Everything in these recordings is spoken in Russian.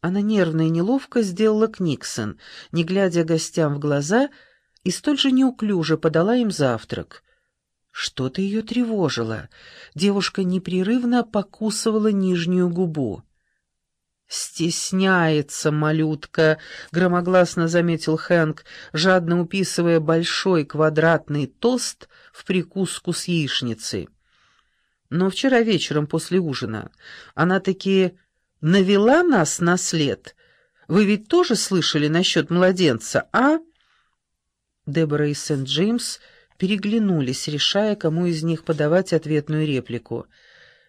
Она нервно и неловко сделала Книксон, не глядя гостям в глаза, и столь же неуклюже подала им завтрак. Что-то ее тревожило. Девушка непрерывно покусывала нижнюю губу. «Стесняется малютка», — громогласно заметил Хэнк, жадно уписывая большой квадратный тост в прикуску с яичницей. Но вчера вечером после ужина она таки навела нас на след. Вы ведь тоже слышали насчет младенца, а?» Дебора и Сент-Джеймс переглянулись, решая, кому из них подавать ответную реплику.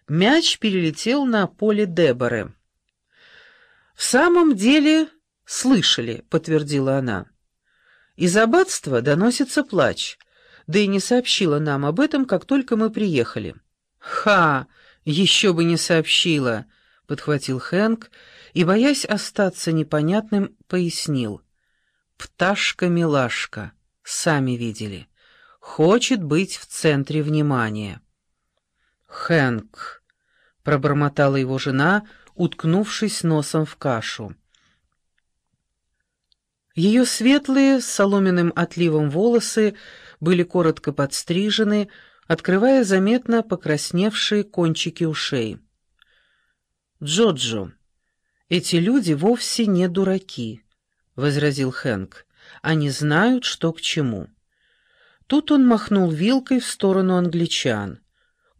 Мяч перелетел на поле Деборы. «В самом деле слышали», — подтвердила она. «Из аббатства доносится плач, да и не сообщила нам об этом, как только мы приехали». «Ха! Еще бы не сообщила!» — подхватил Хэнк и, боясь остаться непонятным, пояснил. «Пташка-милашка, сами видели, хочет быть в центре внимания». «Хэнк», — пробормотала его жена, — уткнувшись носом в кашу. Ее светлые, с соломенным отливом волосы были коротко подстрижены, открывая заметно покрасневшие кончики ушей. «Джоджо, эти люди вовсе не дураки», — возразил Хэнк. «Они знают, что к чему». Тут он махнул вилкой в сторону англичан.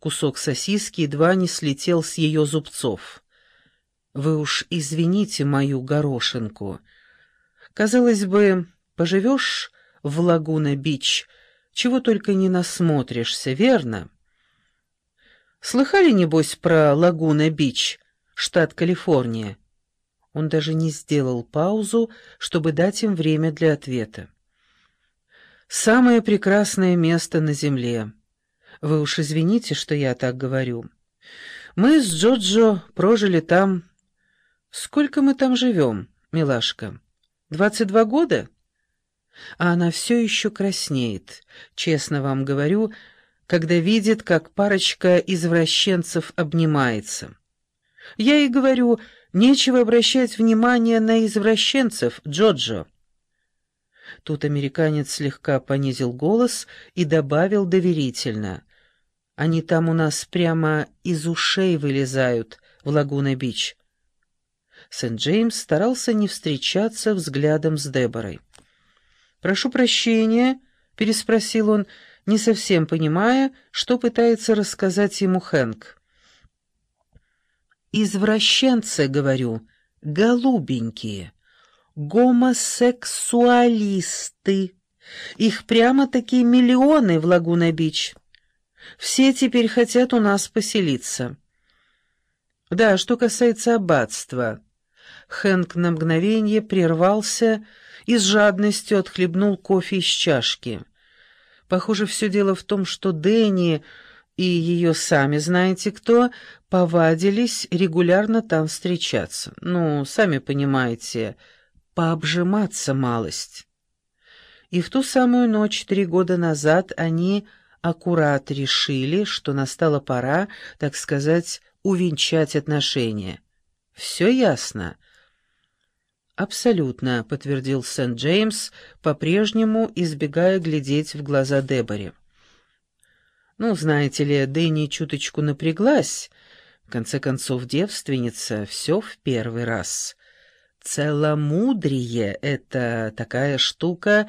Кусок сосиски едва не слетел с ее зубцов. Вы уж извините мою горошинку. Казалось бы, поживешь в Лагуна-Бич, чего только не насмотришься, верно? Слыхали, небось, про Лагуна-Бич, штат Калифорния? Он даже не сделал паузу, чтобы дать им время для ответа. «Самое прекрасное место на земле. Вы уж извините, что я так говорю. Мы с Джоджо прожили там «Сколько мы там живем, милашка? Двадцать два года?» А она все еще краснеет, честно вам говорю, когда видит, как парочка извращенцев обнимается. Я ей говорю, нечего обращать внимание на извращенцев, Джоджо. Тут американец слегка понизил голос и добавил доверительно. «Они там у нас прямо из ушей вылезают в Лагуна-Бич. Сент-Джеймс старался не встречаться взглядом с Деборой. «Прошу прощения», — переспросил он, не совсем понимая, что пытается рассказать ему Хэнк. «Извращенцы, — говорю, — голубенькие, гомосексуалисты. Их прямо-таки миллионы в Лагуна-Бич. Все теперь хотят у нас поселиться». «Да, что касается аббатства...» Хэнк на мгновение прервался и с жадностью отхлебнул кофе из чашки. Похоже, все дело в том, что Дэнни и ее сами знаете кто повадились регулярно там встречаться. Ну, сами понимаете, пообжиматься малость. И в ту самую ночь три года назад они аккурат решили, что настала пора, так сказать, увенчать отношения. Все ясно. «Абсолютно», — подтвердил Сент-Джеймс, по-прежнему избегая глядеть в глаза Деборе. «Ну, знаете ли, Дэнни чуточку напряглась. В конце концов, девственница, все в первый раз. Целомудрие — это такая штука,